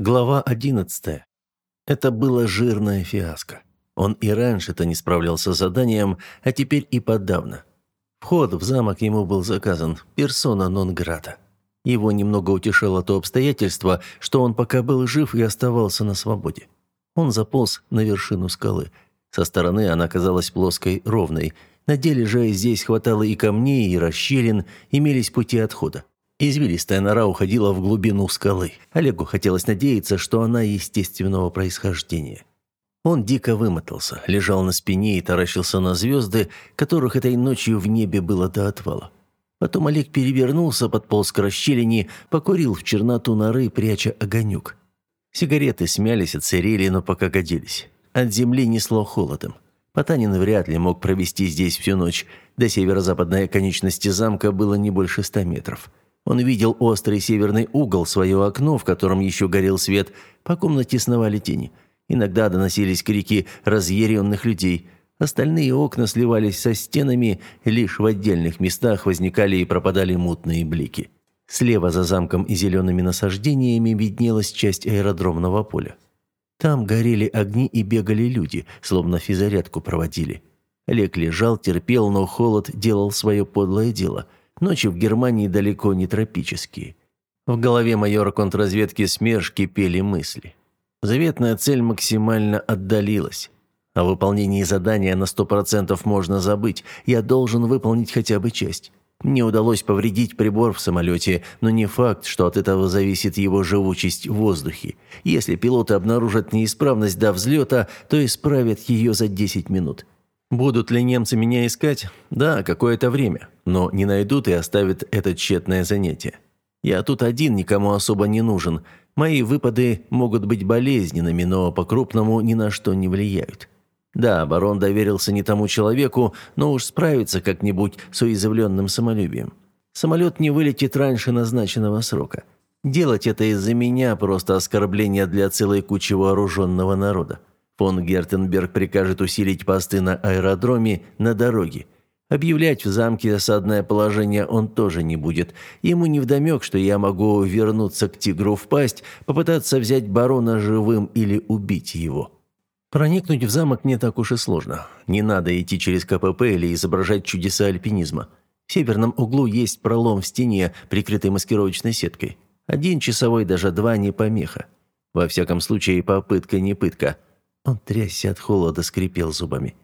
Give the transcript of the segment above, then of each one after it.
Глава 11. Это было жирное фиаско. Он и раньше-то не справлялся с заданием, а теперь и подавно. Вход в замок ему был заказан персона нон грата. Его немного утешало то обстоятельство, что он пока был жив и оставался на свободе. Он заполз на вершину скалы. Со стороны она казалась плоской, ровной. На деле же здесь хватало и камней, и расщелин, имелись пути отхода. Извилистая нора уходила в глубину скалы. Олегу хотелось надеяться, что она естественного происхождения. Он дико вымотался, лежал на спине и таращился на звезды, которых этой ночью в небе было до отвала. Потом Олег перевернулся, подполз к расщелине, покурил в черноту норы, пряча огонек. Сигареты смялись, отсырели, но пока годились. От земли несло холодом. Потанин вряд ли мог провести здесь всю ночь. До северо-западной оконечности замка было не больше ста метров. Он видел острый северный угол, свое окно, в котором еще горел свет. По комнате сновали тени. Иногда доносились крики разъяренных людей. Остальные окна сливались со стенами, лишь в отдельных местах возникали и пропадали мутные блики. Слева за замком и зелеными насаждениями виднелась часть аэродромного поля. Там горели огни и бегали люди, словно физарядку проводили. Олег лежал, терпел, но холод делал свое подлое дело – Ночи в Германии далеко не тропические. В голове майора контрразведки СМЕРШ кипели мысли. Заветная цель максимально отдалилась. О выполнении задания на сто процентов можно забыть. Я должен выполнить хотя бы часть. Мне удалось повредить прибор в самолете, но не факт, что от этого зависит его живучесть в воздухе. Если пилоты обнаружат неисправность до взлета, то исправят ее за 10 минут. Будут ли немцы меня искать? Да, какое-то время. Но не найдут и оставят это тщетное занятие. Я тут один, никому особо не нужен. Мои выпады могут быть болезненными, но по-крупному ни на что не влияют. Да, барон доверился не тому человеку, но уж справится как-нибудь с уязвленным самолюбием. Самолет не вылетит раньше назначенного срока. Делать это из-за меня просто оскорбление для целой кучи вооруженного народа. Фон Гертенберг прикажет усилить посты на аэродроме, на дороге. Объявлять в замке осадное положение он тоже не будет. Ему невдомек, что я могу вернуться к тигру в пасть, попытаться взять барона живым или убить его. Проникнуть в замок не так уж и сложно. Не надо идти через КПП или изображать чудеса альпинизма. В северном углу есть пролом в стене, прикрытый маскировочной сеткой. Один часовой, даже два не помеха. Во всяком случае, попытка не пытка – он трясся от холода, скрипел зубами.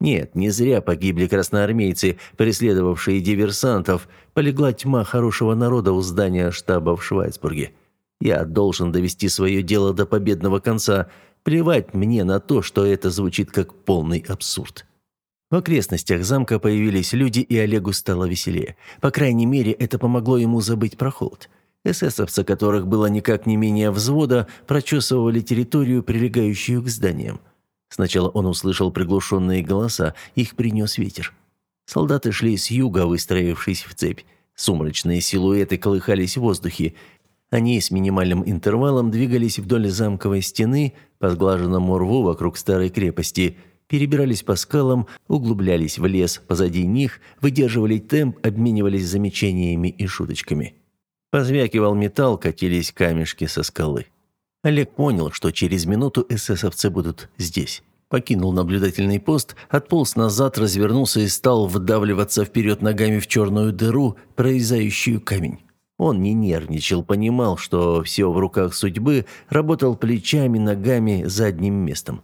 Нет, не зря погибли красноармейцы, преследовавшие диверсантов. Полегла тьма хорошего народа у здания штаба в Швайцбурге. Я должен довести свое дело до победного конца. Плевать мне на то, что это звучит как полный абсурд. В окрестностях замка появились люди, и Олегу стало веселее. По крайней мере, это помогло ему забыть про холод. Эсэсовцы, которых было никак не менее взвода, прочесывали территорию, прилегающую к зданиям. Сначала он услышал приглушенные голоса, их принес ветер. Солдаты шли с юга, выстроившись в цепь. Сумрачные силуэты колыхались в воздухе. Они с минимальным интервалом двигались вдоль замковой стены, по сглаженному рву вокруг старой крепости, перебирались по скалам, углублялись в лес позади них, выдерживали темп, обменивались замечаниями и шуточками. Позвякивал металл, катились камешки со скалы. Олег понял, что через минуту эсэсовцы будут здесь. Покинул наблюдательный пост, отполз назад, развернулся и стал вдавливаться вперед ногами в черную дыру, прорезающую камень. Он не нервничал, понимал, что все в руках судьбы, работал плечами, ногами, задним местом.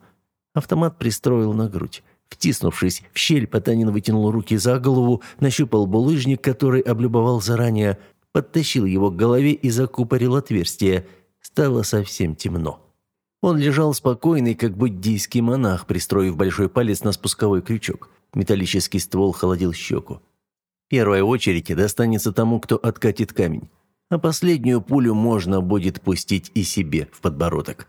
Автомат пристроил на грудь. Втиснувшись в щель, Потанин вытянул руки за голову, нащупал булыжник, который облюбовал заранее, подтащил его к голове и закупорил отверстие. Стало совсем темно. Он лежал спокойный, как буддийский монах, пристроив большой палец на спусковой крючок. Металлический ствол холодил щеку. Первая очередь достанется тому, кто откатит камень. А последнюю пулю можно будет пустить и себе в подбородок.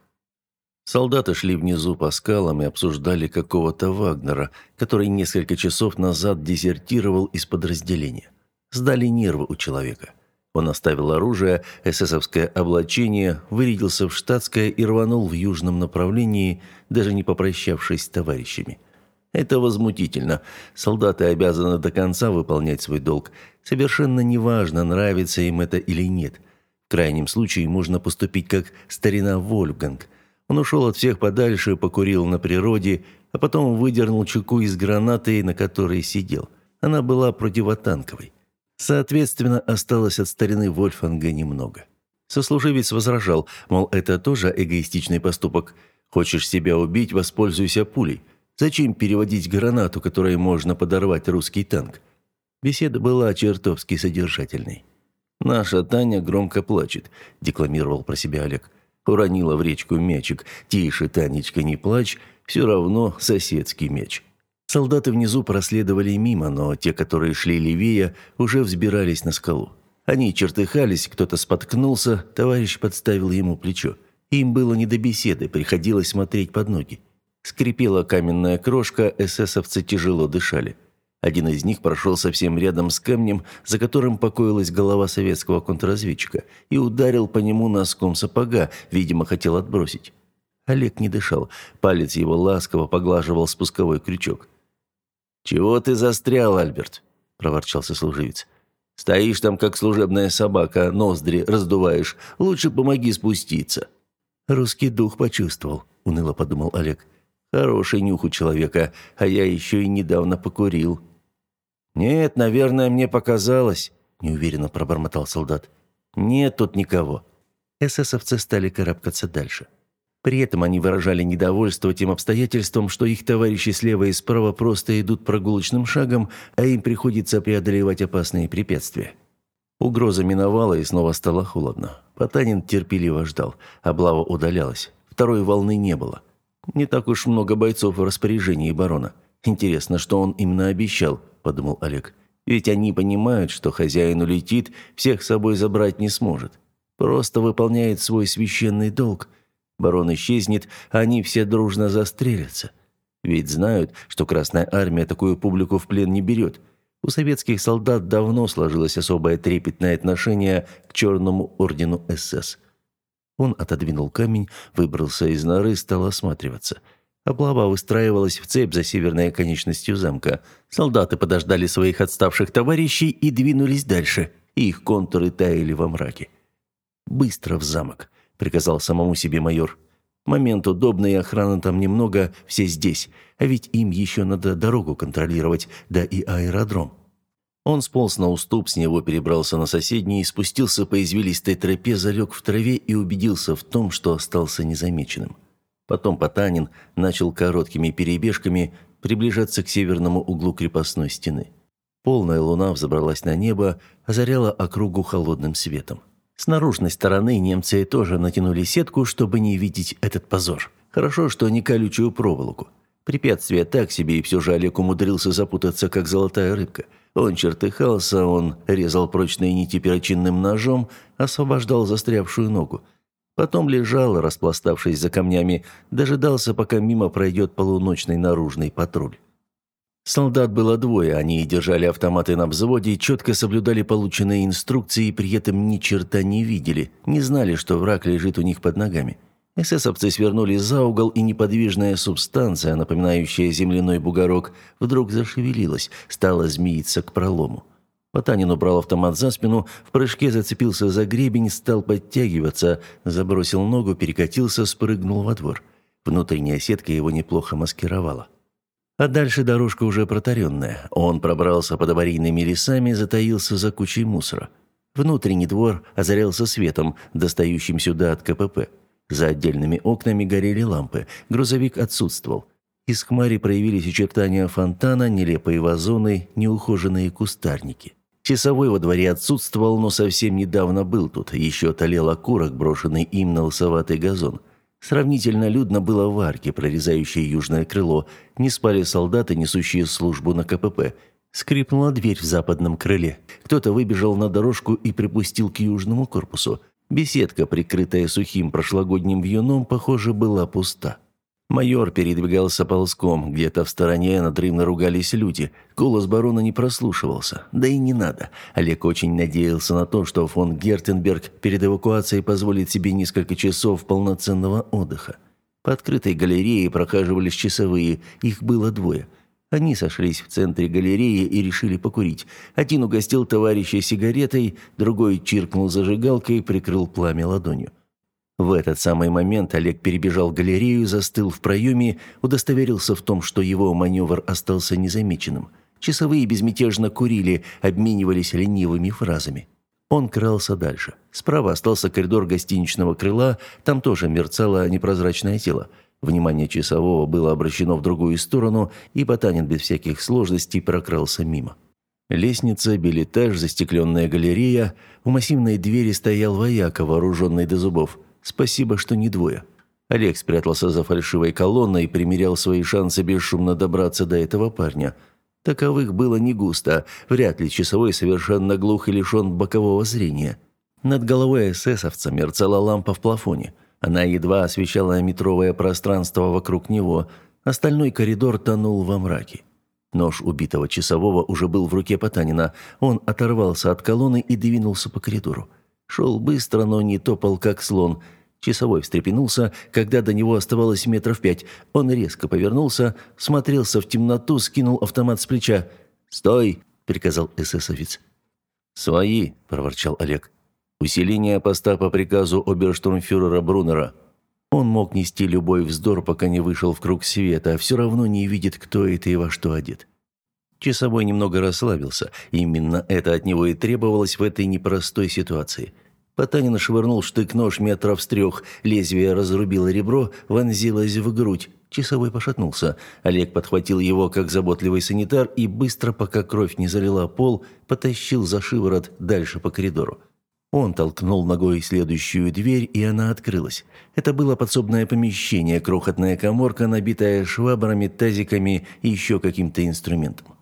Солдаты шли внизу по скалам и обсуждали какого-то Вагнера, который несколько часов назад дезертировал из подразделения. Сдали нервы у человека. Он оставил оружие, эсэсовское облачение, вырядился в штатское и рванул в южном направлении, даже не попрощавшись с товарищами. Это возмутительно. Солдаты обязаны до конца выполнять свой долг. Совершенно неважно, нравится им это или нет. В крайнем случае можно поступить как старина Вольфганг. Он ушел от всех подальше, покурил на природе, а потом выдернул чеку из гранаты, на которой сидел. Она была противотанковой. Соответственно, осталось от старины Вольфганга немного. Сослуживец возражал, мол, это тоже эгоистичный поступок. Хочешь себя убить, воспользуйся пулей. Зачем переводить гранату, которой можно подорвать русский танк? Беседа была чертовски содержательной. «Наша Таня громко плачет», – декламировал про себя Олег. Уронила в речку мячик. «Тише, Танечка, не плачь, все равно соседский мяч». Солдаты внизу проследовали мимо, но те, которые шли левее, уже взбирались на скалу. Они чертыхались, кто-то споткнулся, товарищ подставил ему плечо. Им было не до беседы, приходилось смотреть под ноги. Скрипела каменная крошка, эсэсовцы тяжело дышали. Один из них прошел совсем рядом с камнем, за которым покоилась голова советского контрразведчика, и ударил по нему носком сапога, видимо, хотел отбросить. Олег не дышал, палец его ласково поглаживал спусковой крючок. «Чего ты застрял, Альберт?» – проворчал сослуживец. «Стоишь там, как служебная собака, ноздри раздуваешь. Лучше помоги спуститься». «Русский дух почувствовал», – уныло подумал Олег. «Хороший нюх у человека, а я еще и недавно покурил». «Нет, наверное, мне показалось», – неуверенно пробормотал солдат. «Нет тут никого». Эсэсовцы стали карабкаться дальше. При этом они выражали недовольство тем обстоятельством, что их товарищи слева и справа просто идут прогулочным шагом, а им приходится преодолевать опасные препятствия. Угроза миновала, и снова стало холодно. Потанин терпеливо ждал. Облава удалялась. Второй волны не было. Не так уж много бойцов в распоряжении барона. Интересно, что он именно обещал, подумал Олег. Ведь они понимают, что хозяин улетит, всех с собой забрать не сможет. Просто выполняет свой священный долг – Барон исчезнет, а они все дружно застрелятся. Ведь знают, что Красная Армия такую публику в плен не берет. У советских солдат давно сложилось особое трепетное отношение к Черному Ордену СС. Он отодвинул камень, выбрался из норы, стал осматриваться. Облава выстраивалась в цепь за северной конечностью замка. Солдаты подождали своих отставших товарищей и двинулись дальше. Их контуры таяли во мраке. Быстро в замок. – приказал самому себе майор. «Момент удобный, охраны там немного, все здесь. А ведь им еще надо дорогу контролировать, да и аэродром». Он сполз на уступ, с него перебрался на соседний, спустился по извилистой тропе, залег в траве и убедился в том, что остался незамеченным. Потом Потанин начал короткими перебежками приближаться к северному углу крепостной стены. Полная луна взобралась на небо, озаряла округу холодным светом. С наружной стороны немцы тоже натянули сетку, чтобы не видеть этот позор. Хорошо, что не колючую проволоку. Препятствие так себе, и все же Олег умудрился запутаться, как золотая рыбка. Он чертыхался, он резал прочные нити перочинным ножом, освобождал застрявшую ногу. Потом лежал, распластавшись за камнями, дожидался, пока мимо пройдет полуночный наружный патруль. Солдат было двое, они держали автоматы на взводе, четко соблюдали полученные инструкции и при этом ни черта не видели, не знали, что враг лежит у них под ногами. Эсэсовцы свернули за угол, и неподвижная субстанция, напоминающая земляной бугорок, вдруг зашевелилась, стала змеиться к пролому. Потанин убрал автомат за спину, в прыжке зацепился за гребень, стал подтягиваться, забросил ногу, перекатился, спрыгнул во двор. Внутренняя сетка его неплохо маскировала. А дальше дорожка уже протаренная. Он пробрался под аварийными лесами, затаился за кучей мусора. Внутренний двор озарялся светом, достающим сюда от КПП. За отдельными окнами горели лампы. Грузовик отсутствовал. Из хмари проявились очертания фонтана, нелепые вазоны, неухоженные кустарники. Часовой во дворе отсутствовал, но совсем недавно был тут. Еще талел окурок, брошенный им на лосоватый газон – Сравнительно людно было в арке, прорезающей южное крыло. Не спали солдаты, несущие службу на КПП. Скрипнула дверь в западном крыле. Кто-то выбежал на дорожку и припустил к южному корпусу. Беседка, прикрытая сухим прошлогодним вьюном, похоже, была пуста. Майор передвигался ползком, где-то в стороне надрывно ругались люди. Голос барона не прослушивался. Да и не надо. Олег очень надеялся на то, что фон Гертенберг перед эвакуацией позволит себе несколько часов полноценного отдыха. По открытой галерее прохаживались часовые, их было двое. Они сошлись в центре галереи и решили покурить. Один угостил товарища сигаретой, другой чиркнул зажигалкой и прикрыл пламя ладонью. В этот самый момент Олег перебежал галерею, застыл в проеме, удостоверился в том, что его маневр остался незамеченным. Часовые безмятежно курили, обменивались ленивыми фразами. Он крался дальше. Справа остался коридор гостиничного крыла, там тоже мерцало непрозрачное тело. Внимание часового было обращено в другую сторону, и Потанин без всяких сложностей прокрался мимо. Лестница, билетаж, застекленная галерея. У массивной двери стоял вояка, вооруженный до зубов. Спасибо, что не двое. Олег спрятался за фальшивой колонной и примерял свои шансы бесшумно добраться до этого парня. Таковых было не густо, вряд ли часовой совершенно глух и лишен бокового зрения. Над головой эсэсовца мерцала лампа в плафоне. Она едва освещала метровое пространство вокруг него, остальной коридор тонул во мраке. Нож убитого часового уже был в руке Потанина. Он оторвался от колонны и двинулся по коридору. Шел быстро, но не топал, как слон – Часовой встрепенулся, когда до него оставалось метров пять. Он резко повернулся, смотрелся в темноту, скинул автомат с плеча. «Стой!» – приказал эсэсовец. «Свои!» – проворчал Олег. «Усиление поста по приказу оберштурмфюрера Брунера». Он мог нести любой вздор, пока не вышел в круг света, а все равно не видит, кто это и во что одет. Часовой немного расслабился. Именно это от него и требовалось в этой непростой ситуации – Потанин швырнул штык-нож метров с трех. Лезвие разрубило ребро, вонзилось в грудь. Часовой пошатнулся. Олег подхватил его, как заботливый санитар, и быстро, пока кровь не залила пол, потащил за шиворот дальше по коридору. Он толкнул ногой следующую дверь, и она открылась. Это было подсобное помещение, крохотная коморка, набитая швабрами, тазиками и еще каким-то инструментом.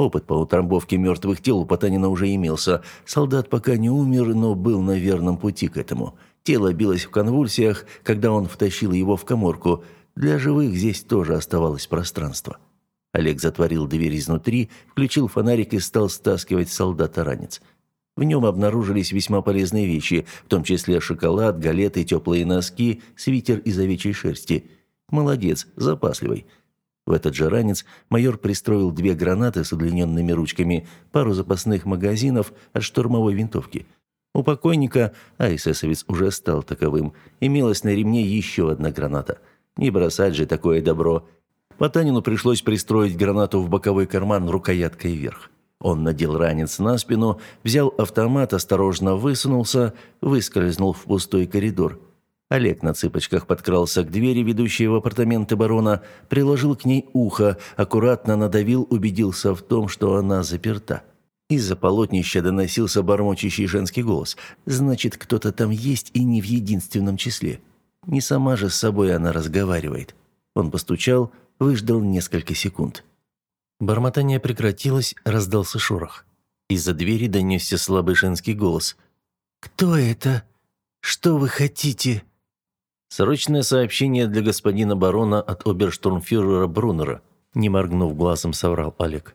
Опыт по утрамбовке мертвых тел у Потанина уже имелся. Солдат пока не умер, но был на верном пути к этому. Тело билось в конвульсиях, когда он втащил его в коморку. Для живых здесь тоже оставалось пространство. Олег затворил дверь изнутри, включил фонарик и стал стаскивать солдата ранец. В нем обнаружились весьма полезные вещи, в том числе шоколад, галеты, теплые носки, свитер из овечьей шерсти. Молодец, запасливый. В этот же ранец майор пристроил две гранаты с удлиненными ручками, пару запасных магазинов от штурмовой винтовки. У покойника, а эсэсовец уже стал таковым, имелась на ремне еще одна граната. Не бросать же такое добро. Потанину пришлось пристроить гранату в боковой карман рукояткой вверх. Он надел ранец на спину, взял автомат, осторожно высунулся, выскользнул в пустой коридор – Олег на цыпочках подкрался к двери, ведущей в апартаменты барона, приложил к ней ухо, аккуратно надавил, убедился в том, что она заперта. Из-за полотнища доносился бормочущий женский голос. «Значит, кто-то там есть и не в единственном числе. Не сама же с собой она разговаривает». Он постучал, выждал несколько секунд. Бормотание прекратилось, раздался шорох. Из-за двери донесся слабый женский голос. «Кто это? Что вы хотите?» Срочное сообщение для господина барона от оберштурмфюрера Брунера, не моргнув глазом, соврал Олег.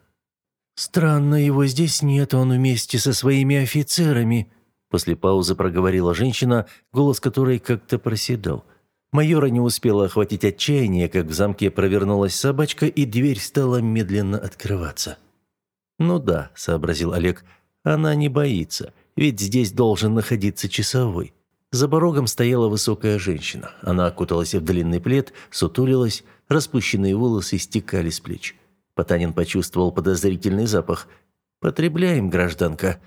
Странно, его здесь нет, он вместе со своими офицерами, после паузы проговорила женщина, голос которой как-то проседал. Майора не успела охватить отчаяние, как в замке провернулась собачка, и дверь стала медленно открываться. «Ну да», — сообразил Олег, — «она не боится, ведь здесь должен находиться часовой». За порогом стояла высокая женщина. Она окуталась в длинный плед, сутулилась, распущенные волосы стекали с плеч. Потанин почувствовал подозрительный запах. «Потребляем, гражданка».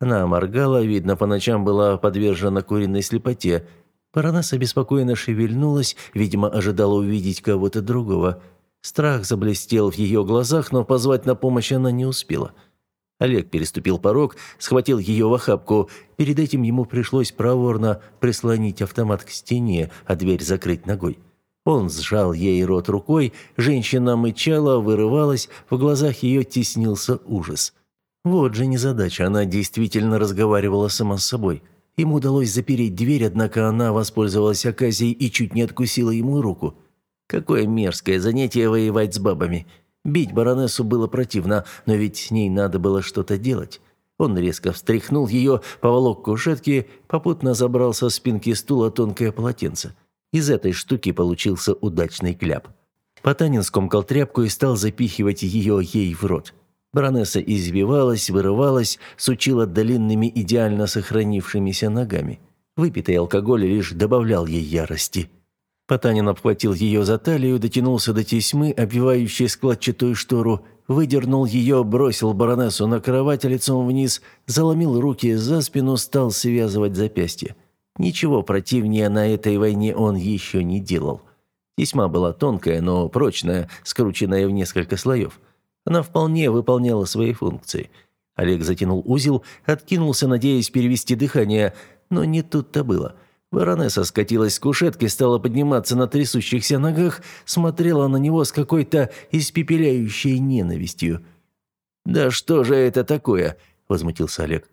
Она моргала, видно, по ночам была подвержена куриной слепоте. Баронесса беспокойно шевельнулась, видимо, ожидала увидеть кого-то другого. Страх заблестел в ее глазах, но позвать на помощь она не успела. – Олег переступил порог, схватил ее в охапку. Перед этим ему пришлось проворно прислонить автомат к стене, а дверь закрыть ногой. Он сжал ей рот рукой, женщина мычала, вырывалась, в глазах ее теснился ужас. Вот же незадача, она действительно разговаривала сама с собой. Ему удалось запереть дверь, однако она воспользовалась оказией и чуть не откусила ему руку. Какое мерзкое занятие воевать с бабами. Бить баронессу было противно, но ведь с ней надо было что-то делать. Он резко встряхнул ее, поволок к кушетке, попутно забрал со спинки стула тонкое полотенце. Из этой штуки получился удачный кляп. Потанин скомкал тряпку и стал запихивать ее ей в рот. Баронесса извивалась, вырывалась, сучила длинными идеально сохранившимися ногами. Выпитый алкоголь лишь добавлял ей ярости. Потанин обхватил ее за талию, дотянулся до тесьмы, обвивающей складчатую штору, выдернул ее, бросил баронессу на кровать лицом вниз, заломил руки за спину, стал связывать запястья. Ничего противнее на этой войне он еще не делал. Тесьма была тонкая, но прочная, скрученная в несколько слоев. Она вполне выполняла свои функции. Олег затянул узел, откинулся, надеясь перевести дыхание, но не тут-то было. Баронесса скатилась с кушетки, стала подниматься на трясущихся ногах, смотрела на него с какой-то испепеляющей ненавистью. «Да что же это такое?» – возмутился Олег.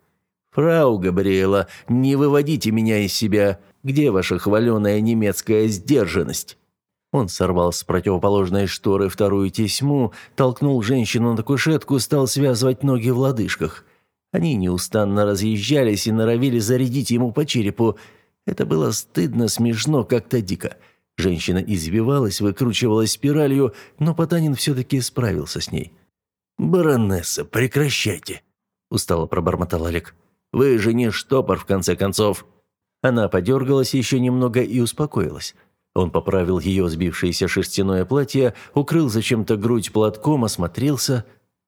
«Фрау Габриэла, не выводите меня из себя. Где ваша хваленая немецкая сдержанность?» Он сорвал с противоположной шторы вторую тесьму, толкнул женщину на кушетку, стал связывать ноги в лодыжках. Они неустанно разъезжались и норовили зарядить ему по черепу. Это было стыдно, смешно, как-то дико. Женщина извивалась, выкручивалась спиралью, но Потанин все-таки справился с ней. «Баронесса, прекращайте!» – устало пробормотал Олег. «Вы же не штопор, в конце концов!» Она подергалась еще немного и успокоилась. Он поправил ее сбившееся шерстяное платье, укрыл зачем-то грудь платком, осмотрелся.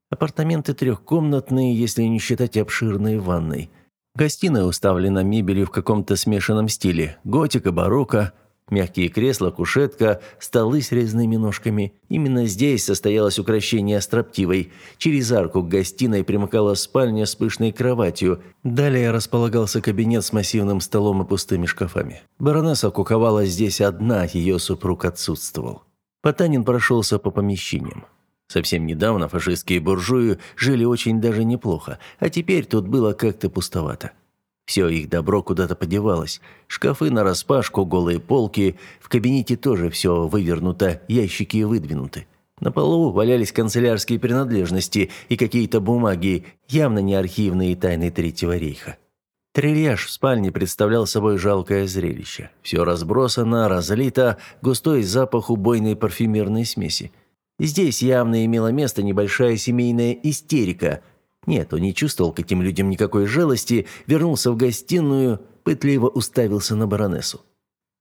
Апартаменты трехкомнатные, если не считать обширной ванной. Гостиная уставлена мебелью в каком-то смешанном стиле. Готика, барокко, Мягкие кресла, кушетка, столы с резными ножками. Именно здесь состоялось украшение строптивой. Через арку к гостиной примыкала спальня с пышной кроватью. Далее располагался кабинет с массивным столом и пустыми шкафами. Баронесса куковала здесь одна, ее супруг отсутствовал. Потанин прошелся по помещениям. Совсем недавно фашистские буржуи жили очень даже неплохо, а теперь тут было как-то пустовато. Все их добро куда-то подевалось. Шкафы нараспашку, голые полки. В кабинете тоже все вывернуто, ящики выдвинуты. На полу валялись канцелярские принадлежности и какие-то бумаги, явно не архивные тайны Третьего рейха. Трильяж в спальне представлял собой жалкое зрелище. Все разбросано, разлито, густой запах убойной парфюмерной смеси. Здесь явно имела место небольшая семейная истерика – нет, он не чувствовал к этим людям никакой жалости, вернулся в гостиную, пытливо уставился на баронессу.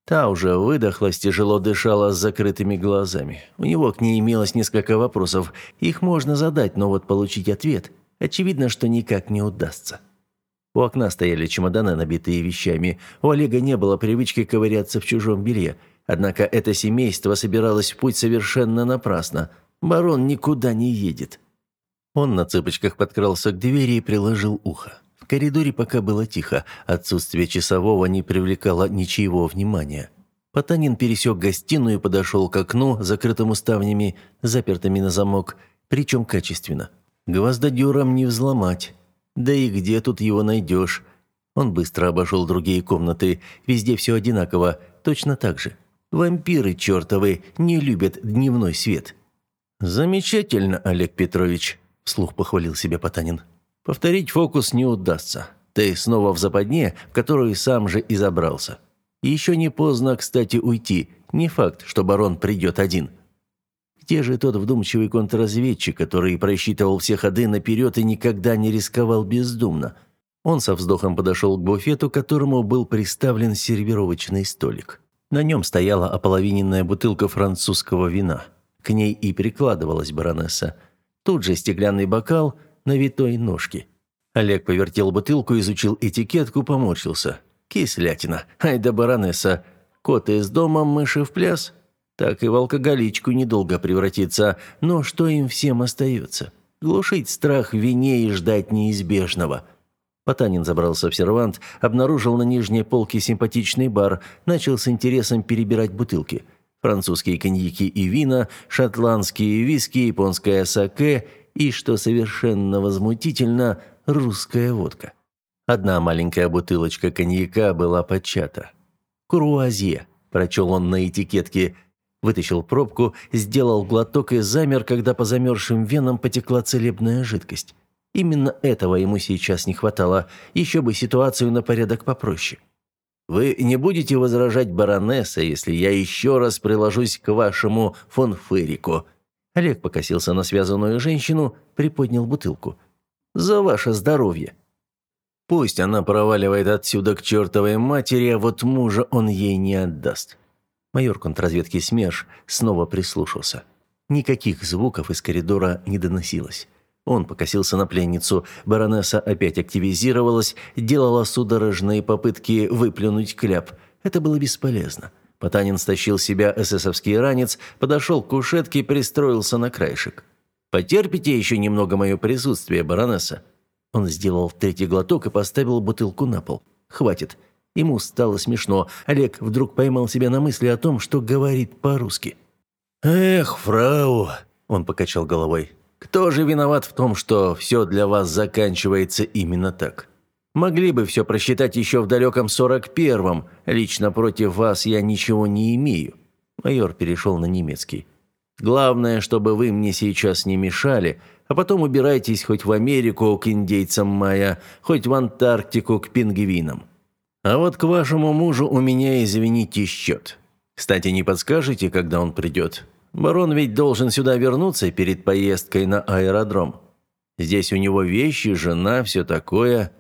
Та уже выдохлась, тяжело дышала с закрытыми глазами. У него к ней имелось несколько вопросов. Их можно задать, но вот получить ответ, очевидно, что никак не удастся. У окна стояли чемоданы, набитые вещами. У Олега не было привычки ковыряться в чужом белье. Однако это семейство собиралось в путь совершенно напрасно. Барон никуда не едет. Он на цыпочках подкрался к двери и приложил ухо. В коридоре пока было тихо, отсутствие часового не привлекало ничего внимания. Потанин пересек гостиную и подошел к окну, закрытому ставнями, запертыми на замок, причем качественно. Гвоздодером не взломать. Да и где тут его найдешь? Он быстро обошел другие комнаты, везде все одинаково, точно так же. Вампиры чертовы не любят дневной свет. «Замечательно, Олег Петрович», вслух похвалил себя Потанин. Повторить фокус не удастся. Ты снова в западне, в которую сам же и забрался. Еще не поздно, кстати, уйти. Не факт, что барон придет один. Где же тот вдумчивый контрразведчик, который просчитывал все ходы наперед и никогда не рисковал бездумно? Он со вздохом подошел к буфету, к которому был приставлен сервировочный столик. На нем стояла ополовиненная бутылка французского вина. К ней и прикладывалась баронесса. Тут же стеклянный бокал на витой ножке. Олег повертел бутылку, изучил этикетку, поморщился. Кислятина. Ай да баронесса. Кот из дома, мыши в пляс. Так и в алкоголичку недолго превратиться. Но что им всем остается? Глушить страх в вине и ждать неизбежного. Потанин забрался в сервант, обнаружил на нижней полке симпатичный бар, начал с интересом перебирать бутылки – французские коньяки и вина, шотландские виски, японское саке и, что совершенно возмутительно, русская водка. Одна маленькая бутылочка коньяка была подчата. «Круазье», – прочел он на этикетке, вытащил пробку, сделал глоток и замер, когда по замерзшим венам потекла целебная жидкость. Именно этого ему сейчас не хватало, еще бы ситуацию на порядок попроще. Вы не будете возражать, баронесса, если я еще раз приложусь к вашему фон Ферику?» Олег покосился на связанную женщину, приподнял бутылку. «За ваше здоровье!» Пусть она проваливает отсюда к чертовой матери, а вот мужа он ей не отдаст. Майор контрразведки СМЕРШ снова прислушался. Никаких звуков из коридора не доносилось. Он покосился на пленницу. Баронесса опять активизировалась, делала судорожные попытки выплюнуть кляп. Это было бесполезно. Потанин стащил себя эсэсовский ранец, подошел к кушетке и пристроился на краешек. «Потерпите еще немного мое присутствие, баронесса?» Он сделал третий глоток и поставил бутылку на пол. «Хватит». Ему стало смешно. Олег вдруг поймал себя на мысли о том, что говорит по-русски. «Эх, фрау!» – он покачал головой. Кто же виноват в том, что все для вас заканчивается именно так? Могли бы все просчитать еще в далеком сорок первом. Лично против вас я ничего не имею». Майор перешел на немецкий. «Главное, чтобы вы мне сейчас не мешали, а потом убирайтесь хоть в Америку к индейцам майя, хоть в Антарктику к пингвинам. А вот к вашему мужу у меня, извините, счет. Кстати, не подскажете, когда он придет? Барон ведь должен сюда вернуться перед поездкой на аэродром. Здесь у него вещи, жена, все такое.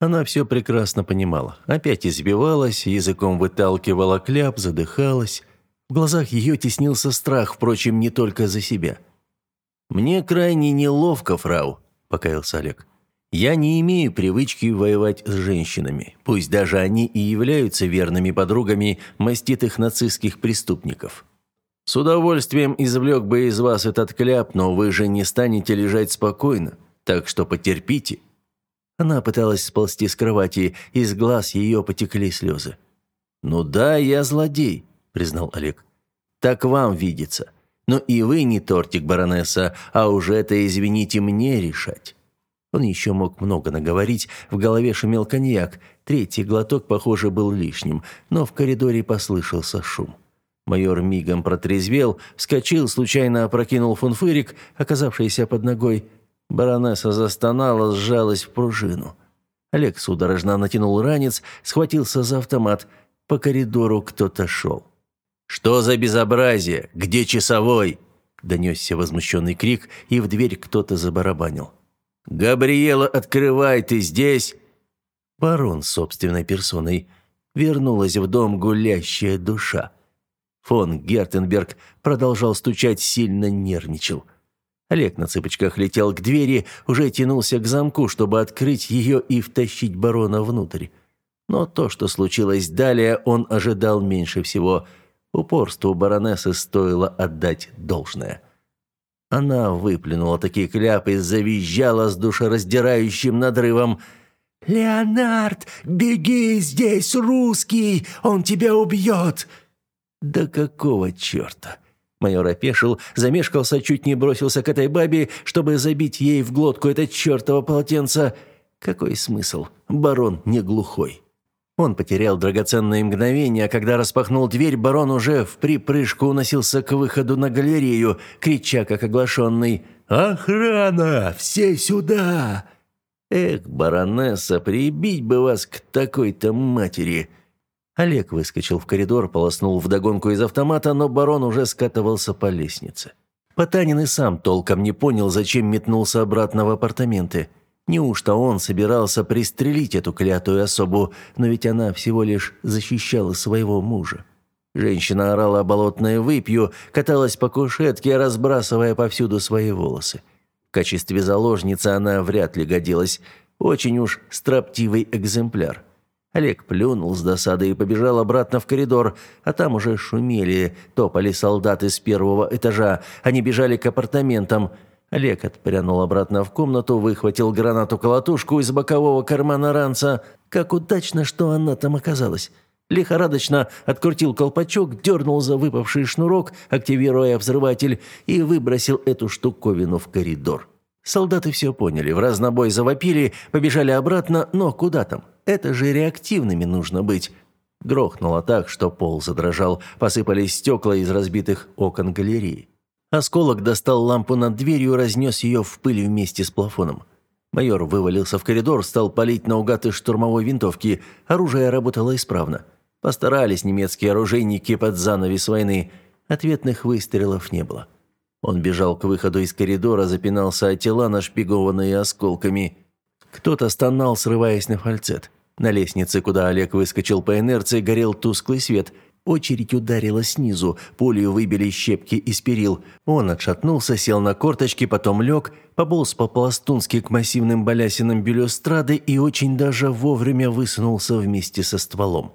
Она все прекрасно понимала. Опять избивалась, языком выталкивала кляп, задыхалась. В глазах ее теснился страх, впрочем, не только за себя. «Мне крайне неловко, фрау», – покаялся Олег. «Я не имею привычки воевать с женщинами, пусть даже они и являются верными подругами маститых нацистских преступников. С удовольствием извлек бы из вас этот кляп, но вы же не станете лежать спокойно, так что потерпите». Она пыталась сползти с кровати, из глаз ее потекли слезы. «Ну да, я злодей», — признал Олег. «Так вам видится. Но и вы не тортик, баронесса, а уже это, извините, мне решать». Он еще мог много наговорить, в голове шумел коньяк, третий глоток, похоже, был лишним, но в коридоре послышался шум. Майор мигом протрезвел, вскочил, случайно опрокинул фунфырик, оказавшийся под ногой. Баронесса застонала, сжалась в пружину. Олег судорожно натянул ранец, схватился за автомат. По коридору кто-то шел. «Что за безобразие? Где часовой?» Донесся возмущенный крик, и в дверь кто-то забарабанил. «Габриэла, открывай, ты здесь?» Барон собственной персоной. Вернулась в дом гулящая душа. Фон Гертенберг продолжал стучать, сильно нервничал. Олег на цыпочках летел к двери, уже тянулся к замку, чтобы открыть ее и втащить барона внутрь. Но то, что случилось далее, он ожидал меньше всего. Упорству баронессы стоило отдать должное. Она выплюнула такие кляпы, завизжала с душераздирающим надрывом. «Леонард, беги, здесь русский! Он тебя убьет!» «Да какого черта?» Майор опешил, замешкался, чуть не бросился к этой бабе, чтобы забить ей в глотку это чертово полотенце. Какой смысл? Барон не глухой. Он потерял драгоценные мгновения, когда распахнул дверь, барон уже в припрыжку уносился к выходу на галерею, крича, как оглашенный «Охрана! Все сюда!» «Эх, баронесса, прибить бы вас к такой-то матери!» Олег выскочил в коридор, полоснул вдогонку из автомата, но барон уже скатывался по лестнице. Потанин и сам толком не понял, зачем метнулся обратно в апартаменты. Неужто он собирался пристрелить эту клятую особу, но ведь она всего лишь защищала своего мужа. Женщина орала болотное выпью, каталась по кушетке, разбрасывая повсюду свои волосы. В качестве заложницы она вряд ли годилась. Очень уж строптивый экземпляр. Олег плюнул с досады и побежал обратно в коридор, а там уже шумели, топали солдаты с первого этажа. Они бежали к апартаментам. Олег отпрянул обратно в комнату, выхватил гранату-колотушку из бокового кармана ранца. Как удачно, что она там оказалась. Лихорадочно открутил колпачок, дернул за выпавший шнурок, активируя взрыватель, и выбросил эту штуковину в коридор. Солдаты все поняли, в разнобой завопили, побежали обратно, но куда там? Это же реактивными нужно быть. Грохнуло так, что пол задрожал, посыпались стекла из разбитых окон галереи. Осколок достал лампу над дверью, разнес ее в пыль вместе с плафоном. Майор вывалился в коридор, стал палить наугад из штурмовой винтовки. Оружие работало исправно. Постарались немецкие оружейники под занавес войны. Ответных выстрелов не было. Он бежал к выходу из коридора, запинался от тела, нашпигованные осколками. Кто-то стонал, срываясь на фальцет. На лестнице, куда Олег выскочил по инерции, горел тусклый свет. Очередь ударила снизу, пулю выбили щепки из перил. Он отшатнулся, сел на корточки, потом лег, пополз по-пластунски к массивным балясинам бюлюстрады и очень даже вовремя высунулся вместе со стволом.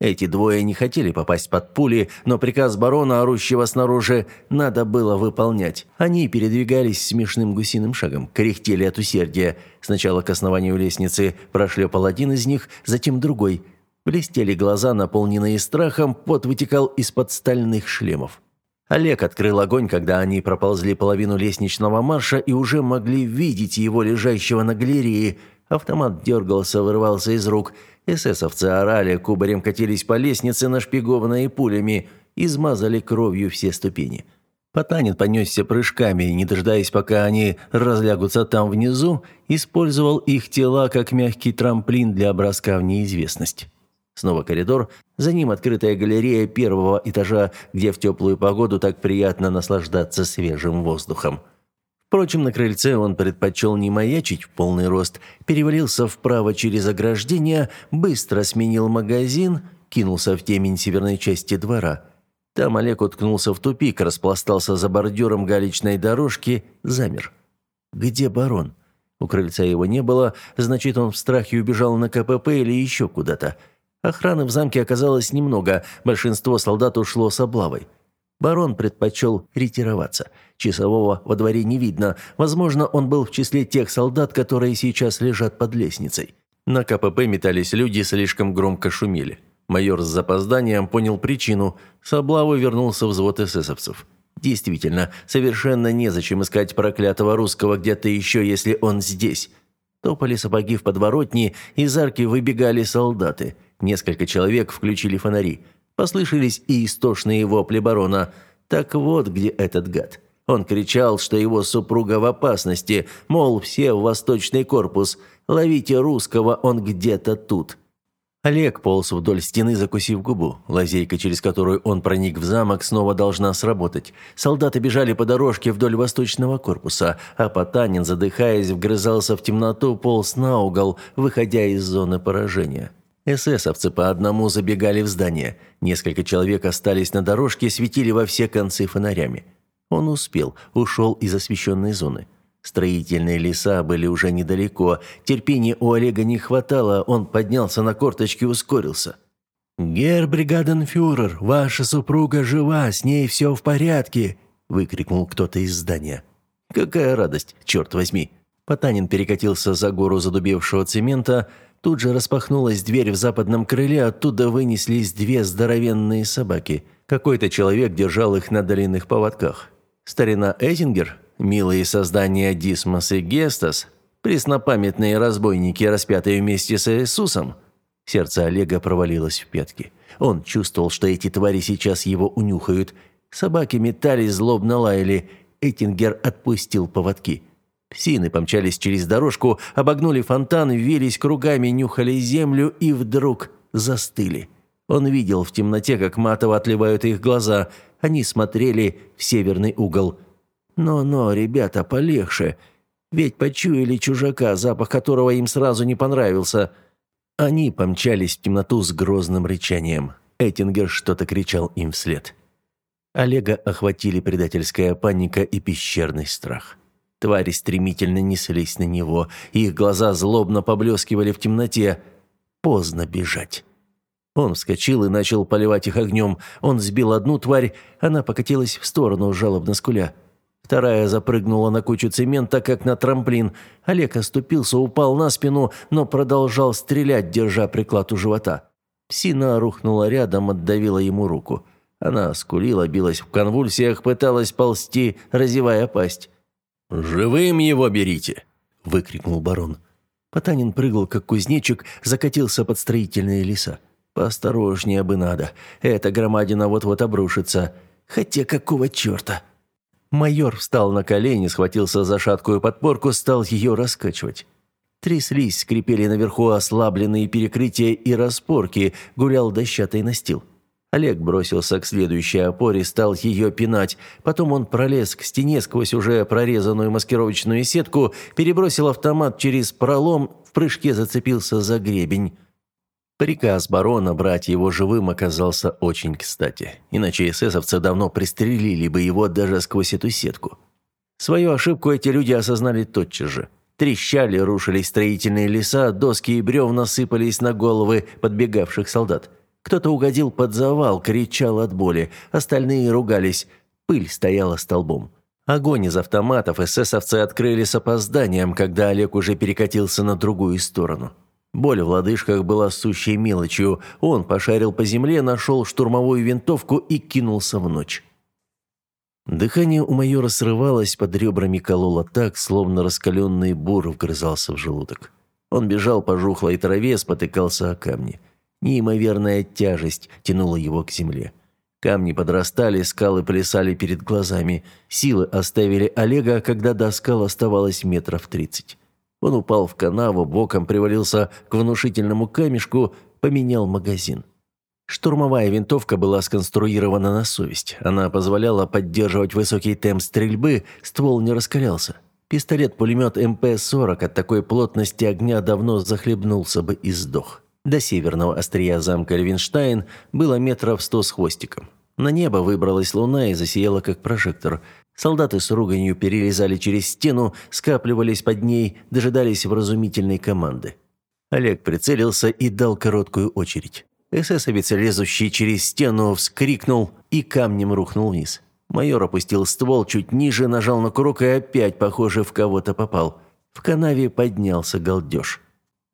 Эти двое не хотели попасть под пули, но приказ барона, орущего снаружи, надо было выполнять. Они передвигались смешным гусиным шагом, кряхтели от усердия. Сначала к основанию лестницы прошлепал один из них, затем другой. Блестели глаза, наполненные страхом, пот вытекал из-под стальных шлемов. Олег открыл огонь, когда они проползли половину лестничного марша и уже могли видеть его лежащего на галерее. Автомат дергался, вырывался из рук – Эсэсовцы орали, кубарем катились по лестнице, нашпигованные пулями, измазали кровью все ступени. Потанин понесся прыжками, не дожидаясь, пока они разлягутся там внизу, использовал их тела как мягкий трамплин для броска в неизвестность. Снова коридор, за ним открытая галерея первого этажа, где в теплую погоду так приятно наслаждаться свежим воздухом. Впрочем, на крыльце он предпочел не маячить в полный рост, перевалился вправо через ограждение, быстро сменил магазин, кинулся в темень северной части двора. Там Олег уткнулся в тупик, распластался за бордюром галечной дорожки, замер. Где барон? У крыльца его не было, значит, он в страхе убежал на КПП или еще куда-то. Охраны в замке оказалось немного, большинство солдат ушло с облавой. Барон предпочел ретироваться. Часового во дворе не видно. Возможно, он был в числе тех солдат, которые сейчас лежат под лестницей. На КПП метались люди, слишком громко шумели. Майор с запозданием понял причину. С облавы вернулся взвод эсэсовцев. Действительно, совершенно незачем искать проклятого русского где-то еще, если он здесь. Топали сапоги в подворотни, из арки выбегали солдаты. Несколько человек включили фонари. Послышались и истошные вопли барона. Так вот где этот гад. Он кричал, что его супруга в опасности, мол, все в восточный корпус. Ловите русского, он где-то тут. Олег полз вдоль стены, закусив губу. Лазейка, через которую он проник в замок, снова должна сработать. Солдаты бежали по дорожке вдоль восточного корпуса, а Потанин, задыхаясь, вгрызался в темноту, полз на угол, выходя из зоны поражения. Эсэсовцы по одному забегали в здание. Несколько человек остались на дорожке, светили во все концы фонарями. Он успел, ушел из освещенной зоны. Строительные леса были уже недалеко. Терпения у Олега не хватало, он поднялся на корточки и ускорился. «Герр бригаденфюрер, ваша супруга жива, с ней все в порядке!» – выкрикнул кто-то из здания. «Какая радость, черт возьми!» Потанин перекатился за гору задубевшего цемента, Тут же распахнулась дверь в западном крыле, оттуда вынеслись две здоровенные собаки. Какой-то человек держал их на длинных поводках. Старина Эйтингер, милые создания Дисмос и Гестас, преснопамятные разбойники, распятые вместе с Иисусом. Сердце Олега провалилось в пятки. Он чувствовал, что эти твари сейчас его унюхают. Собаки метались, злобно лаяли. Эйтингер отпустил поводки. Псины помчались через дорожку, обогнули фонтан, вились кругами, нюхали землю и вдруг застыли. Он видел в темноте, как матово отливают их глаза. Они смотрели в северный угол. «Но-но, ребята, полегче. Ведь почуяли чужака, запах которого им сразу не понравился». Они помчались в темноту с грозным рычанием. Эттингер что-то кричал им вслед. Олега охватили предательская паника и пещерный страх. Твари стремительно неслись на него, их глаза злобно поблескивали в темноте. Поздно бежать. Он вскочил и начал поливать их огнем. Он сбил одну тварь, она покатилась в сторону, жалобно скуля. Вторая запрыгнула на кучу цемента, как на трамплин. Олег оступился, упал на спину, но продолжал стрелять, держа приклад у живота. Псина рухнула рядом, отдавила ему руку. Она скулила, билась в конвульсиях, пыталась ползти, разевая пасть. «Живым его берите!» – выкрикнул барон. Потанин прыгал, как кузнечик, закатился под строительные леса. «Поосторожнее бы надо. Эта громадина вот-вот обрушится. Хотя какого черта?» Майор встал на колени, схватился за шаткую подпорку, стал ее раскачивать. Тряслись, скрипели наверху ослабленные перекрытия и распорки, гулял дощатый настил. Олег бросился к следующей опоре, стал ее пинать. Потом он пролез к стене сквозь уже прорезанную маскировочную сетку, перебросил автомат через пролом, в прыжке зацепился за гребень. Приказ барона брать его живым оказался очень кстати. Иначе эсэсовцы давно пристрелили бы его даже сквозь эту сетку. Свою ошибку эти люди осознали тотчас же. Трещали, рушились строительные леса, доски и бревна сыпались на головы подбегавших солдат. Кто-то угодил под завал, кричал от боли, остальные ругались. Пыль стояла столбом. Огонь из автоматов эсэсовцы открыли с опозданием, когда Олег уже перекатился на другую сторону. Боль в лодыжках была сущей мелочью. Он пошарил по земле, нашел штурмовую винтовку и кинулся в ночь. Дыхание у майора срывалось, под ребрами кололо так, словно раскаленный бур вгрызался в желудок. Он бежал по жухлой траве, спотыкался о камни. Неимоверная тяжесть тянула его к земле. Камни подрастали, скалы плясали перед глазами. Силы оставили Олега, когда до скал оставалось метров тридцать. Он упал в канаву, боком привалился к внушительному камешку, поменял магазин. Штурмовая винтовка была сконструирована на совесть. Она позволяла поддерживать высокий темп стрельбы, ствол не раскалялся. Пистолет-пулемет МП-40 от такой плотности огня давно захлебнулся бы и сдох. До северного острия замка Левинштайн было метров сто с хвостиком. На небо выбралась луна и засияла как прожектор. Солдаты с руганью перелезали через стену, скапливались под ней, дожидались вразумительной команды. Олег прицелился и дал короткую очередь. Эсэсовец, лезущий через стену, вскрикнул и камнем рухнул вниз. Майор опустил ствол чуть ниже, нажал на курок и опять, похоже, в кого-то попал. В канаве поднялся галдеж.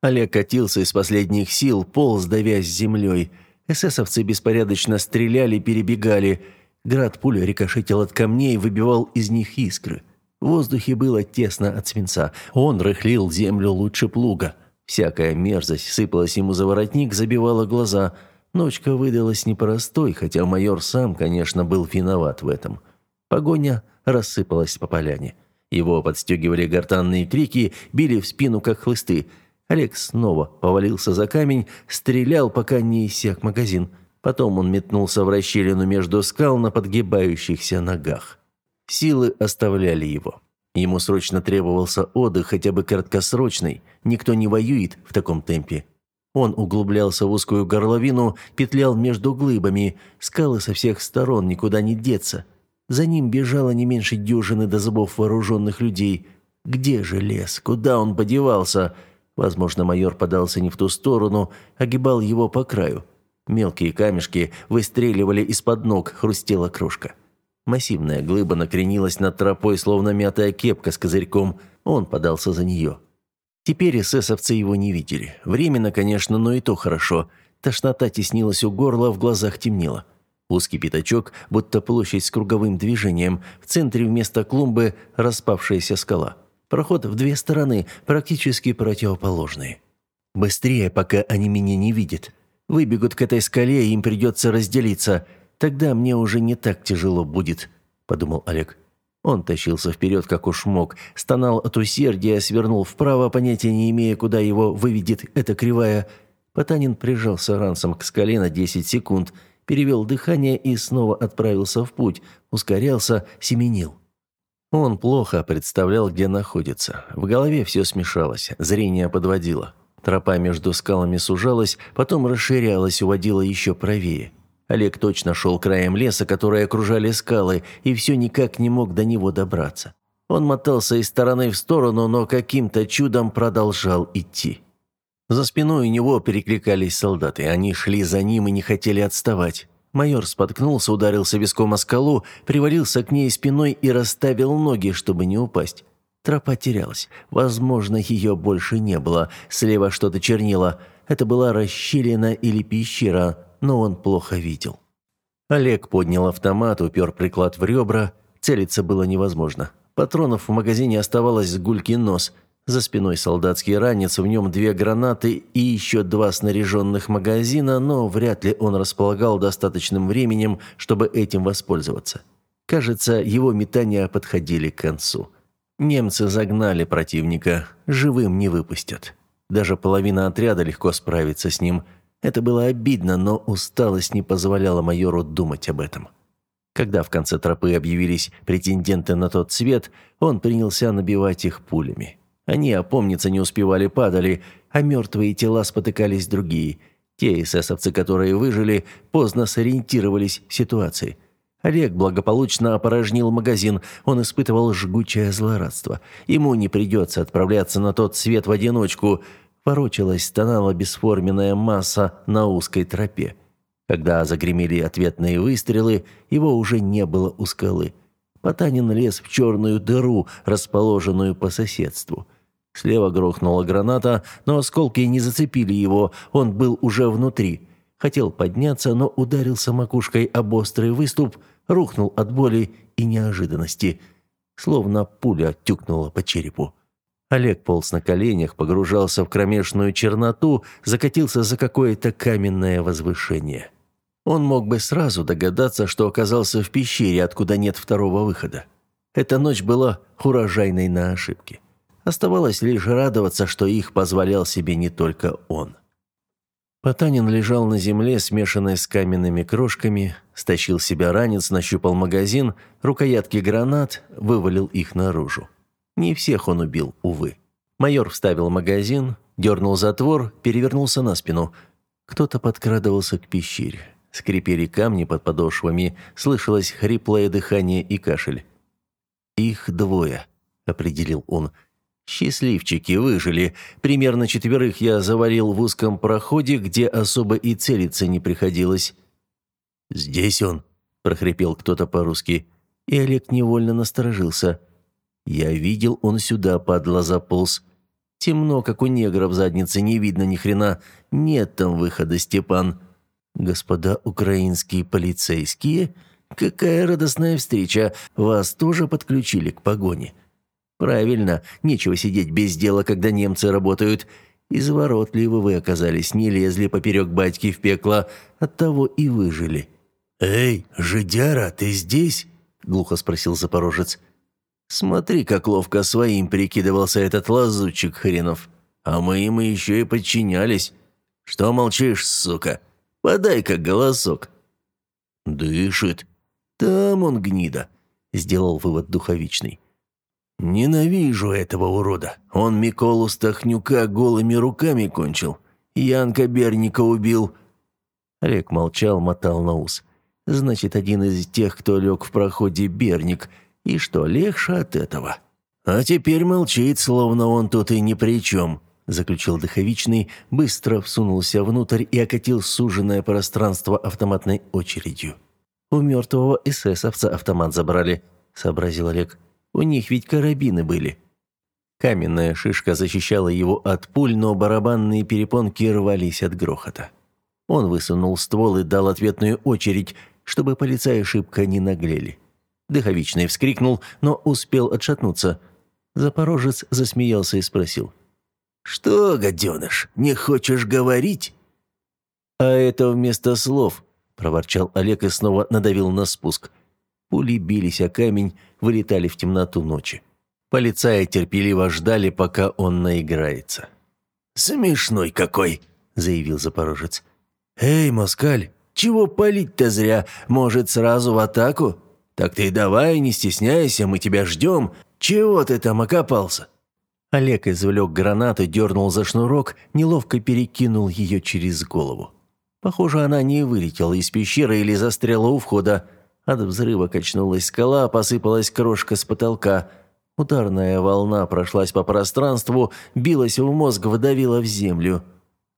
Олег катился из последних сил, полз, давясь землей. Эсэсовцы беспорядочно стреляли, перебегали. Град пуля рикошетил от камней, выбивал из них искры. В воздухе было тесно от свинца. Он рыхлил землю лучше плуга. Всякая мерзость сыпалась ему за воротник, забивала глаза. Ночка выдалась непростой, хотя майор сам, конечно, был виноват в этом. Погоня рассыпалась по поляне. Его подстегивали гортанные крики, били в спину, как хлысты – Олег снова повалился за камень, стрелял, пока не иссяк магазин. Потом он метнулся в расщелину между скал на подгибающихся ногах. Силы оставляли его. Ему срочно требовался отдых, хотя бы краткосрочный. Никто не воюет в таком темпе. Он углублялся в узкую горловину, петлял между глыбами. Скалы со всех сторон, никуда не деться. За ним бежало не меньше дюжины до зубов вооруженных людей. Где же лес? Куда он подевался? Возможно, майор подался не в ту сторону, огибал его по краю. Мелкие камешки выстреливали из-под ног, хрустела крошка. Массивная глыба накренилась над тропой, словно мятая кепка с козырьком. Он подался за нее. Теперь эсэсовцы его не видели. Временно, конечно, но и то хорошо. Тошнота теснилась у горла, в глазах темнело. Узкий пятачок, будто площадь с круговым движением. В центре вместо клумбы распавшаяся скала. Проход в две стороны, практически противоположные. Быстрее, пока они меня не видят. Выбегут к этой скале, и им придется разделиться. Тогда мне уже не так тяжело будет», – подумал Олег. Он тащился вперед, как уж мог, стонал от усердия, свернул вправо, понятия не имея, куда его выведет эта кривая. Потанин прижался ранцем к скале на 10 секунд, перевел дыхание и снова отправился в путь, ускорялся, семенил. Он плохо представлял, где находится. В голове все смешалось, зрение подводило. Тропа между скалами сужалась, потом расширялась, уводила еще правее. Олег точно шел краем леса, которые окружали скалы, и все никак не мог до него добраться. Он мотался из стороны в сторону, но каким-то чудом продолжал идти. За спиной у него перекликались солдаты. Они шли за ним и не хотели отставать. Майор споткнулся, ударился виском о скалу, привалился к ней спиной и расставил ноги, чтобы не упасть. Тропа терялась. Возможно, ее больше не было. Слева что-то чернило. Это была расщелина или пещера, но он плохо видел. Олег поднял автомат, упер приклад в ребра. Целиться было невозможно. Патронов в магазине оставалось с гульки нос – за спиной солдатский ранец, в нем две гранаты и еще два снаряженных магазина, но вряд ли он располагал достаточным временем, чтобы этим воспользоваться. Кажется, его метания подходили к концу. Немцы загнали противника, живым не выпустят. Даже половина отряда легко справится с ним. Это было обидно, но усталость не позволяла майору думать об этом. Когда в конце тропы объявились претенденты на тот свет, он принялся набивать их пулями. Они опомниться не успевали, падали, а мертвые тела спотыкались другие. Те эсэсовцы, которые выжили, поздно сориентировались в ситуации. Олег благополучно опорожнил магазин, он испытывал жгучее злорадство. Ему не придется отправляться на тот свет в одиночку. Ворочалась, стонала бесформенная масса на узкой тропе. Когда загремели ответные выстрелы, его уже не было у скалы. Потанин лез в черную дыру, расположенную по соседству. Слева грохнула граната, но осколки не зацепили его, он был уже внутри. Хотел подняться, но ударился макушкой об острый выступ, рухнул от боли и неожиданности. Словно пуля тюкнула по черепу. Олег полз на коленях, погружался в кромешную черноту, закатился за какое-то каменное возвышение. Он мог бы сразу догадаться, что оказался в пещере, откуда нет второго выхода. Эта ночь была урожайной на ошибки. Оставалось лишь радоваться, что их позволял себе не только он. Потанин лежал на земле, смешанной с каменными крошками, стащил себя ранец, нащупал магазин, рукоятки гранат, вывалил их наружу. Не всех он убил, увы. Майор вставил магазин, дернул затвор, перевернулся на спину. Кто-то подкрадывался к пещере. Скрипели камни под подошвами, слышалось хриплое дыхание и кашель. «Их двое», — определил он. «Счастливчики выжили. Примерно четверых я завалил в узком проходе, где особо и целиться не приходилось». «Здесь он», — прохрипел кто-то по-русски, и Олег невольно насторожился. «Я видел, он сюда, падла, заполз. Темно, как у негра в заднице, не видно ни хрена. Нет там выхода, Степан». «Господа украинские полицейские, какая радостная встреча! Вас тоже подключили к погоне?» «Правильно, нечего сидеть без дела, когда немцы работают. Изворотливы вы оказались, не лезли поперек батьки в пекло, оттого и выжили». «Эй, жидяра, ты здесь?» — глухо спросил запорожец. «Смотри, как ловко своим прикидывался этот лазутчик хренов. А мы ему еще и подчинялись. Что молчишь, сука?» Подай-ка голосок». «Дышит. Там он гнида», — сделал вывод духовичный. «Ненавижу этого урода. Он Миколу Стахнюка голыми руками кончил. Янка Берника убил». Олег молчал, мотал на ус. «Значит, один из тех, кто лег в проходе Берник. И что, легче от этого?» «А теперь молчит, словно он тут и ни при чем», заключил Дыховичный, быстро всунулся внутрь и окатил суженное пространство автоматной очередью. «У мертвого эсэсовца автомат забрали», — сообразил Олег. «У них ведь карабины были». Каменная шишка защищала его от пуль, но барабанные перепонки рвались от грохота. Он высунул ствол и дал ответную очередь, чтобы полицаи шибко не наглели. Дыховичный вскрикнул, но успел отшатнуться. Запорожец засмеялся и спросил. «Что, гаденыш, не хочешь говорить?» «А это вместо слов», – проворчал Олег и снова надавил на спуск. Пули бились о камень, вылетали в темноту ночи. Полицаи терпеливо ждали, пока он наиграется. «Смешной какой!» – заявил Запорожец. «Эй, москаль, чего палить-то зря? Может, сразу в атаку? Так ты давай, не стесняйся, мы тебя ждем. Чего ты там окопался?» Олег извлек гранату, дернул за шнурок, неловко перекинул ее через голову. Похоже, она не вылетела из пещеры или застряла у входа. От взрыва качнулась скала, посыпалась крошка с потолка. Ударная волна прошлась по пространству, билась в мозг, выдавила в землю.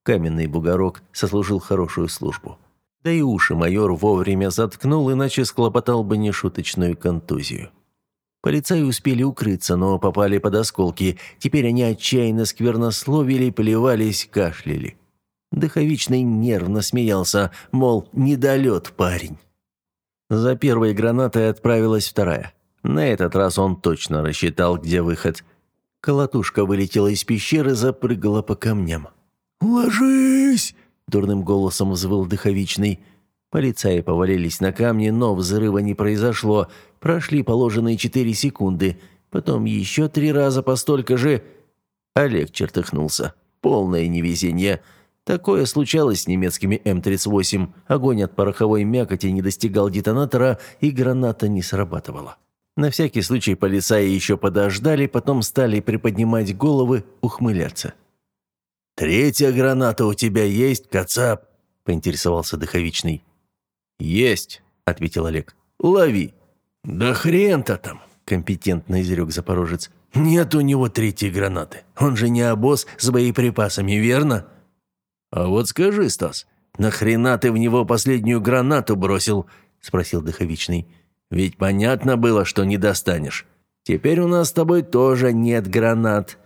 Каменный бугорок сослужил хорошую службу. Да и уши майор вовремя заткнул, иначе склопотал бы нешуточную контузию. Полицаи успели укрыться, но попали под осколки. Теперь они отчаянно сквернословили, плевались, кашляли. Дыховичный нервно смеялся, мол, недолет парень. За первой гранатой отправилась вторая. На этот раз он точно рассчитал, где выход. Колотушка вылетела из пещеры, запрыгала по камням. «Ложись!» – дурным голосом взвыл Дыховичный. Полицаи повалились на камни, но взрыва не произошло. Прошли положенные четыре секунды. потом еще три раза по столько же. Олег чертыхнулся. Полное невезение. Такое случалось с немецкими М-38. Огонь от пороховой мякоти не достигал детонатора, и граната не срабатывала. На всякий случай полицаи еще подождали, потом стали приподнимать головы, ухмыляться. «Третья граната у тебя есть, Кацап?» – поинтересовался Дыховичный. «Есть», – ответил Олег. «Лови». «Да хрен-то там», – компетентно изрек Запорожец. «Нет у него третьей гранаты. Он же не обоз с боеприпасами, верно?» «А вот скажи, Стас, нахрена ты в него последнюю гранату бросил?» – спросил Дыховичный. «Ведь понятно было, что не достанешь. Теперь у нас с тобой тоже нет гранат».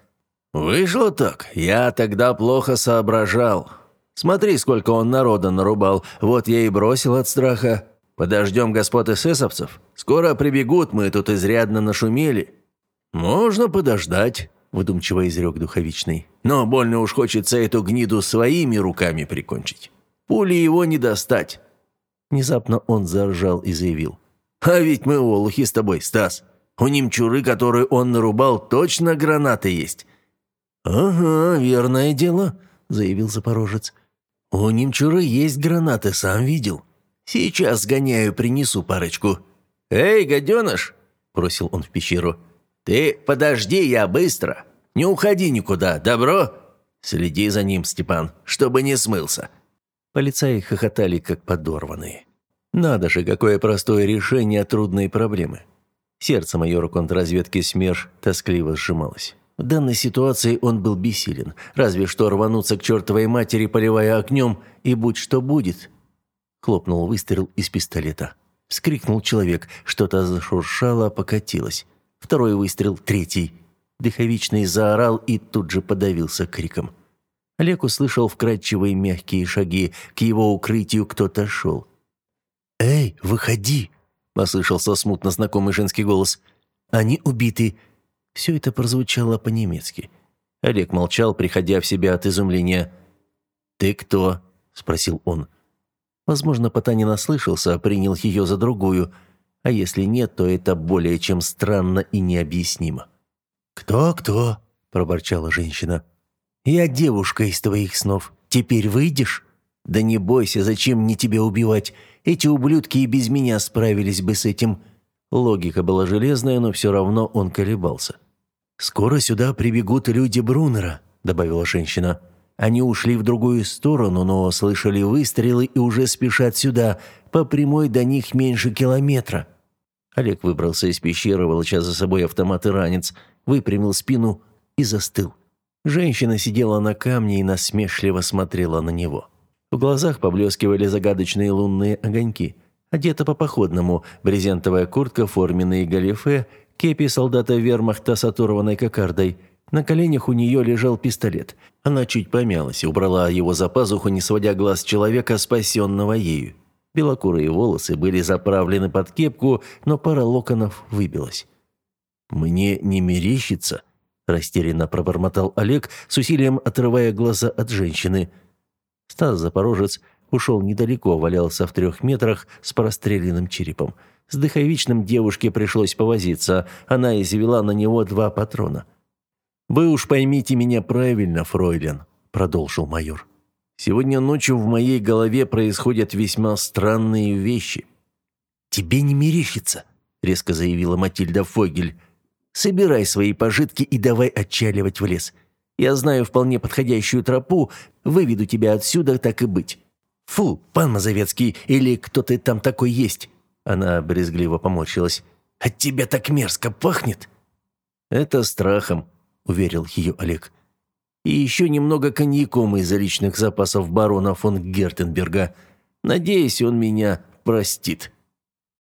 «Вышло так. Я тогда плохо соображал. Смотри, сколько он народа нарубал. Вот я и бросил от страха. Подождем господ эсэсовцев. Скоро прибегут, мы тут изрядно нашумели». «Можно подождать», – выдумчиво изрек Духовичный. «Но больно уж хочется эту гниду своими руками прикончить. Пули его не достать». Внезапно он заржал и заявил. «А ведь мы олухи с тобой, Стас. У немчуры, которую он нарубал, точно гранаты есть». «Ага, верное дело», – заявил Запорожец. «У немчуры есть гранаты, сам видел. Сейчас сгоняю, принесу парочку». «Эй, гаденыш!» – бросил он в пещеру. «Ты подожди, я быстро. Не уходи никуда, добро?» «Следи за ним, Степан, чтобы не смылся». Полицаи хохотали, как подорванные. Надо же, какое простое решение трудной проблемы. Сердце майора контрразведки СМЕРШ тоскливо сжималось. В данной ситуации он был бессилен, разве что рвануться к чертовой матери, поливая огнем, и будь что будет. Хлопнул выстрел из пистолета. Вскрикнул человек, что-то зашуршало, покатилось. Второй выстрел, третий. Дыховичный заорал и тут же подавился криком. Олег услышал вкрадчивые мягкие шаги, к его укрытию кто-то шел. «Эй, выходи!» – послышался смутно знакомый женский голос. «Они убиты. Все это прозвучало по-немецки. Олег молчал, приходя в себя от изумления. «Ты кто?» – спросил он. Возможно, Потанин ослышался, принял ее за другую. А если нет, то это более чем странно и необъяснимо. «Кто-кто?» – проборчала женщина. «Я девушка из твоих снов. Теперь выйдешь?» «Да не бойся, зачем мне тебя убивать? Эти ублюдки и без меня справились бы с этим». Логика была железная, но все равно он колебался. «Скоро сюда прибегут люди Брунера», — добавила женщина. «Они ушли в другую сторону, но слышали выстрелы и уже спешат сюда. По прямой до них меньше километра». Олег выбрался из пещеры, волоча за собой автомат и ранец, выпрямил спину и застыл. Женщина сидела на камне и насмешливо смотрела на него. В глазах поблескивали загадочные лунные огоньки. Одета по-походному, брезентовая куртка, форменные галифе — кепи солдата вермахта с оторванной кокардой. На коленях у нее лежал пистолет. Она чуть помялась и убрала его за пазуху, не сводя глаз человека, спасенного ею. Белокурые волосы были заправлены под кепку, но пара локонов выбилась. «Мне не мерещится», – растерянно пробормотал Олег, с усилием отрывая глаза от женщины. Стас Запорожец ушел недалеко, валялся в трех метрах с простреленным черепом. С дыховичным девушке пришлось повозиться. Она извела на него два патрона. «Вы уж поймите меня правильно, фройлен», — продолжил майор. «Сегодня ночью в моей голове происходят весьма странные вещи». «Тебе не мерещится», — резко заявила Матильда Фогель. «Собирай свои пожитки и давай отчаливать в лес. Я знаю вполне подходящую тропу, выведу тебя отсюда, так и быть. Фу, пан Мазовецкий, или кто ты там такой есть. Она брезгливо поморщилась. «От тебя так мерзко пахнет!» «Это страхом», — уверил ее Олег. «И еще немного коньяком из личных запасов барона фон Гертенберга. Надеюсь, он меня простит».